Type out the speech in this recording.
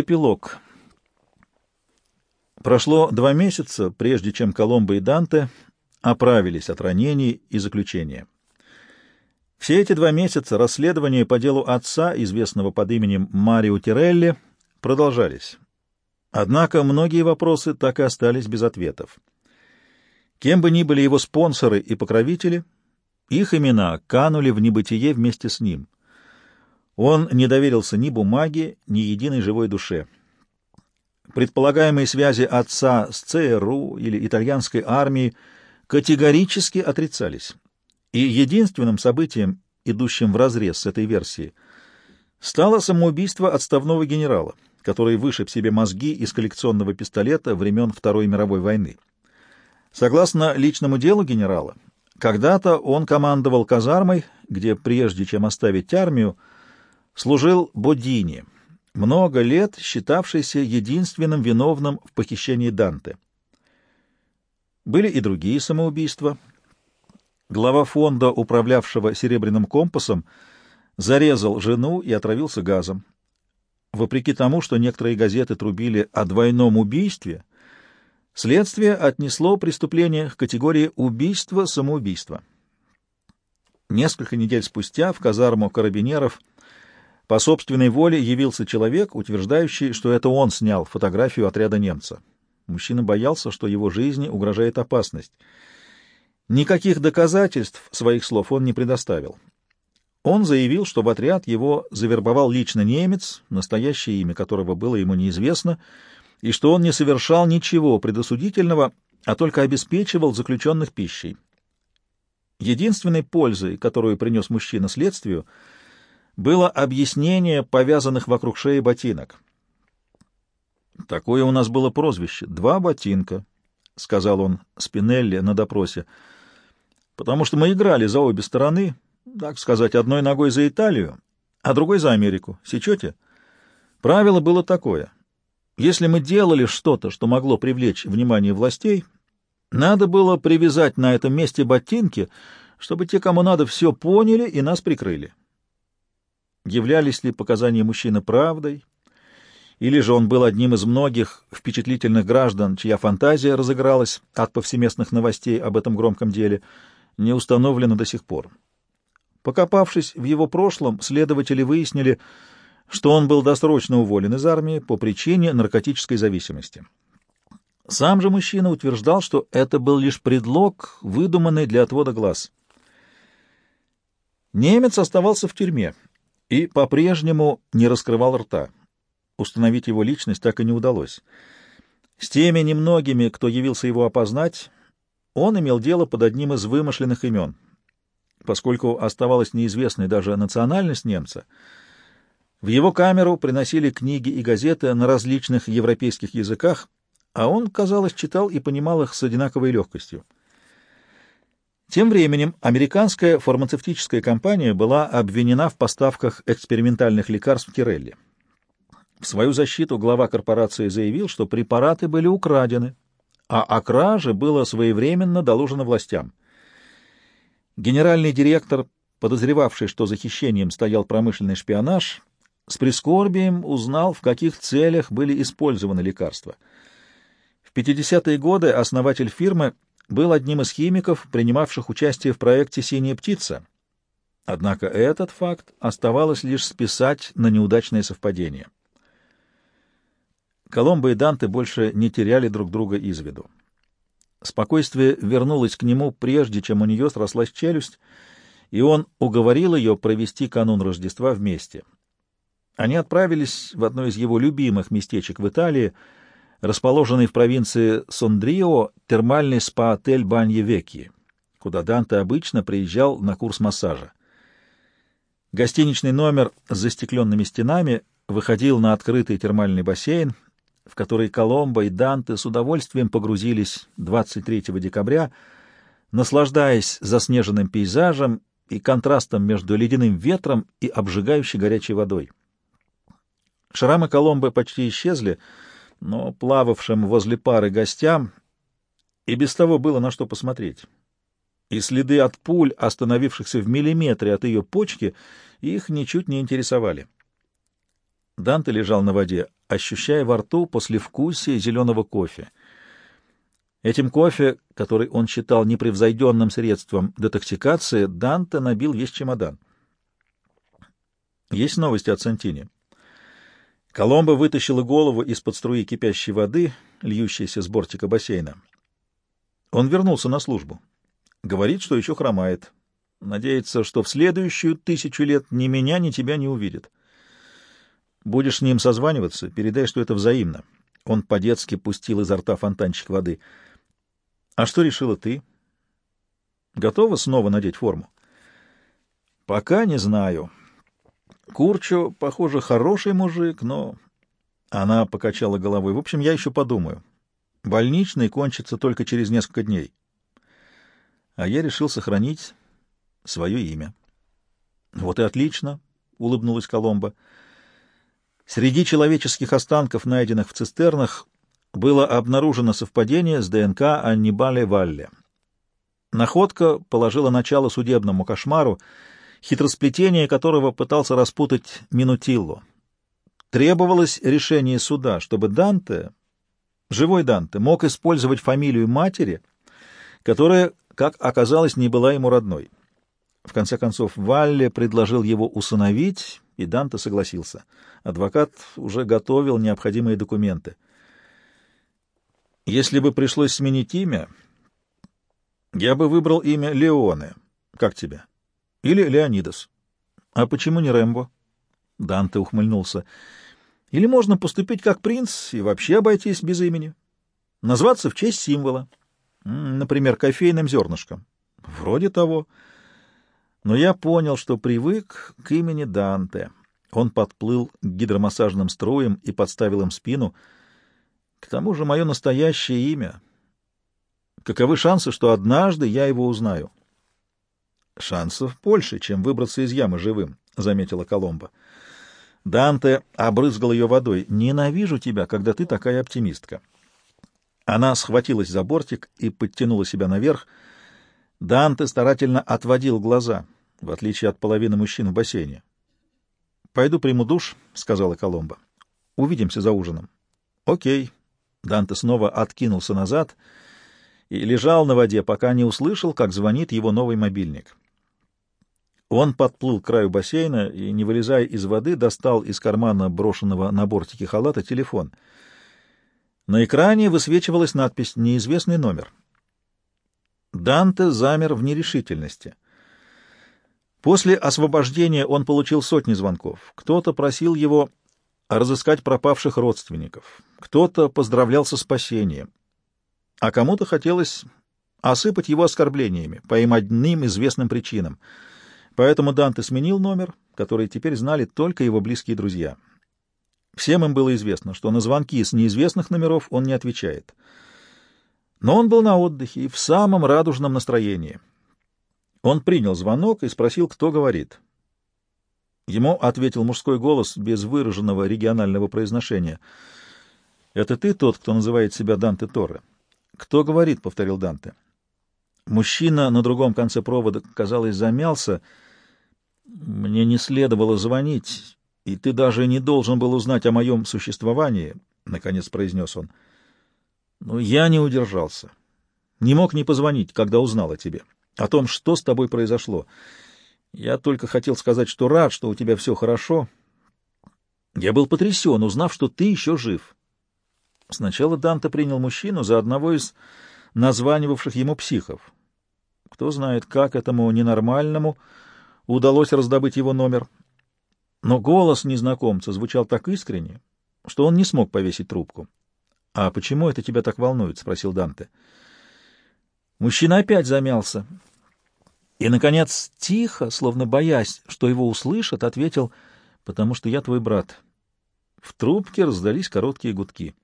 Эпилог. Прошло два месяца, прежде чем Коломбо и Данте оправились от ранений и заключения. Все эти два месяца расследования по делу отца, известного под именем Марио Тирелли, продолжались. Однако многие вопросы так и остались без ответов. Кем бы ни были его спонсоры и покровители, их имена канули в небытие вместе с ним. Он не доверился ни бумаге, ни единой живой душе. Предполагаемые связи отца с ЦРУ или итальянской армией категорически отрицались. И единственным событием, идущим вразрез с этой версией, стало самоубийство отставного генерала, который вышиб себе мозги из коллекционного пистолета времен Второй мировой войны. Согласно личному делу генерала, когда-то он командовал казармой, где, прежде чем оставить армию, служил Бодини, много лет считавшийся единственным виновным в похищении Данте. Были и другие самоубийства. Глава фонда, управлявшего «Серебряным компасом», зарезал жену и отравился газом. Вопреки тому, что некоторые газеты трубили о двойном убийстве, следствие отнесло преступление к категории убийства-самоубийства. Несколько недель спустя в казарму карабинеров по собственной воле явился человек, утверждающий, что это он снял фотографию отряда немца. Мужчина боялся, что его жизни угрожает опасность. Никаких доказательств своих слов он не предоставил. Он заявил, что в отряд его завербовал лично немец, настоящее имя которого было ему неизвестно, и что он не совершал ничего предосудительного, а только обеспечивал заключенных пищей. Единственной пользой, которую принес мужчина следствию, было объяснение повязанных вокруг шеи ботинок. «Такое у нас было прозвище — два ботинка», — сказал он Спинелли на допросе, — «потому что мы играли за обе стороны, так сказать, одной ногой за Италию, а другой за Америку. Сечете? Правило было такое. Если мы делали что-то, что могло привлечь внимание властей, надо было привязать на этом месте ботинки, чтобы те, кому надо, все поняли и нас прикрыли. Являлись ли показания мужчины правдой, или же он был одним из многих впечатлительных граждан, чья фантазия разыгралась от повсеместных новостей об этом громком деле, не установлено до сих пор. Покопавшись в его прошлом, следователи выяснили, что он был досрочно уволен из армии по причине наркотической зависимости. Сам же мужчина утверждал, что это был лишь предлог, выдуманный для отвода глаз. Немец оставался в тюрьме и по-прежнему не раскрывал рта. Установить его личность так и не удалось. С теми немногими, кто явился его опознать, он имел дело под одним из вымышленных имен. Поскольку оставалась неизвестной даже национальность немца, в его камеру приносили книги и газеты на различных европейских языках, а он, казалось, читал и понимал их с одинаковой легкостью. Тем временем американская фармацевтическая компания была обвинена в поставках экспериментальных лекарств Кирелли. В свою защиту глава корпорации заявил, что препараты были украдены, а о краже было своевременно доложено властям. Генеральный директор, подозревавший, что за хищением стоял промышленный шпионаж, с прискорбием узнал, в каких целях были использованы лекарства. В 50-е годы основатель фирмы был одним из химиков, принимавших участие в проекте «Синяя птица». Однако этот факт оставалось лишь списать на неудачное совпадение. Коломбо и Данте больше не теряли друг друга из виду. Спокойствие вернулось к нему, прежде чем у нее срослась челюсть, и он уговорил ее провести канун Рождества вместе. Они отправились в одно из его любимых местечек в Италии — расположенный в провинции Сондрио термальный спа-отель Банье-Векьи, куда Данте обычно приезжал на курс массажа. Гостиничный номер с застекленными стенами выходил на открытый термальный бассейн, в который Коломбо и Данте с удовольствием погрузились 23 декабря, наслаждаясь заснеженным пейзажем и контрастом между ледяным ветром и обжигающей горячей водой. Шрамы Коломбо почти исчезли, но плававшим возле пары гостям и без того было на что посмотреть. И следы от пуль, остановившихся в миллиметре от ее почки, их ничуть не интересовали. Данте лежал на воде, ощущая во рту послевкусие зеленого кофе. Этим кофе, который он считал непревзойденным средством детоксикации, Данте набил весь чемодан. Есть новости от Сантини. Коломбо вытащила голову из-под струи кипящей воды, льющейся с бортика бассейна. Он вернулся на службу. Говорит, что еще хромает. Надеется, что в следующую тысячу лет ни меня, ни тебя не увидит. Будешь с ним созваниваться, передай, что это взаимно. Он по-детски пустил изо рта фонтанчик воды. А что решила ты? Готова снова надеть форму? Пока не знаю. Курчо, похоже, хороший мужик, но... Она покачала головой. В общем, я еще подумаю. Больничный кончится только через несколько дней. А я решил сохранить свое имя. — Вот и отлично, — улыбнулась Коломба. Среди человеческих останков, найденных в цистернах, было обнаружено совпадение с ДНК Аннибале Валле. Находка положила начало судебному кошмару, хитросплетение которого пытался распутать Минутилло. Требовалось решение суда, чтобы Данте, живой Данте, мог использовать фамилию матери, которая, как оказалось, не была ему родной. В конце концов, Валле предложил его усыновить, и Данте согласился. Адвокат уже готовил необходимые документы. Если бы пришлось сменить имя, я бы выбрал имя Леоне. Как тебя? Или Леонидас. А почему не Рэмбо? Данте ухмыльнулся. Или можно поступить как принц и вообще обойтись без имени. Назваться в честь символа. Например, кофейным зернышком. Вроде того. Но я понял, что привык к имени Данте. Он подплыл к гидромассажным струям и подставил им спину. К тому же мое настоящее имя. Каковы шансы, что однажды я его узнаю? Шансов больше, чем выбраться из ямы живым, — заметила Коломба. Данте обрызгал ее водой. «Ненавижу тебя, когда ты такая оптимистка». Она схватилась за бортик и подтянула себя наверх, — Данте старательно отводил глаза, в отличие от половины мужчин в бассейне. «Пойду приму душ», — сказала Коломба. «Увидимся за ужином». «Окей». Данте снова откинулся назад и лежал на воде, пока не услышал, как звонит его новый мобильник. Он подплыл к краю бассейна и, не вылезая из воды, достал из кармана брошенного на бортике халата телефон. На экране высвечивалась надпись «Неизвестный номер». Данте замер в нерешительности. После освобождения он получил сотни звонков. Кто-то просил его разыскать пропавших родственников, кто-то поздравлял со спасением, а кому-то хотелось осыпать его оскорблениями по им одним известным причинам. Поэтому Данте сменил номер, который теперь знали только его близкие друзья. Всем им было известно, что на звонки с неизвестных номеров он не отвечает — но он был на отдыхе и в самом радужном настроении. Он принял звонок и спросил, кто говорит. Ему ответил мужской голос без выраженного регионального произношения. «Это ты тот, кто называет себя Данте Торре?» «Кто говорит?» — повторил Данте. Мужчина на другом конце провода, казалось, замялся. «Мне не следовало звонить, и ты даже не должен был узнать о моем существовании», — наконец произнес он. — но я не удержался. Не мог не позвонить, когда узнал о тебе, о том, что с тобой произошло. Я только хотел сказать, что рад, что у тебя все хорошо. Я был потрясен, узнав, что ты еще жив. Сначала Данте принял мужчину за одного из названивавших ему психов. Кто знает, как этому ненормальному удалось раздобыть его номер. Но голос незнакомца звучал так искренне, что он не смог повесить трубку. «А почему это тебя так волнует?» — спросил Данте. Мужчина опять замялся. И, наконец, тихо, словно боясь, что его услышат, ответил, «Потому что я твой брат». В трубке раздались короткие гудки.